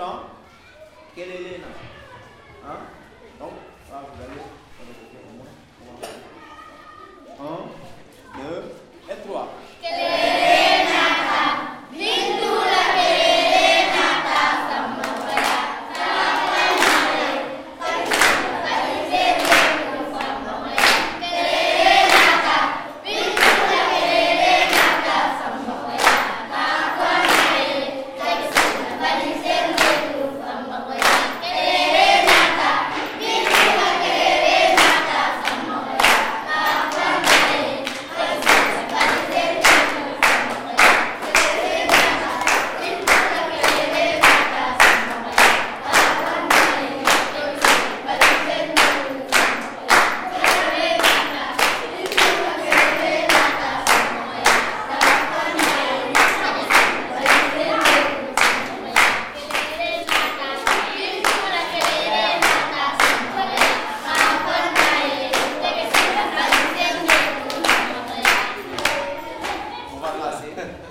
from Kerala. Huh? fazer.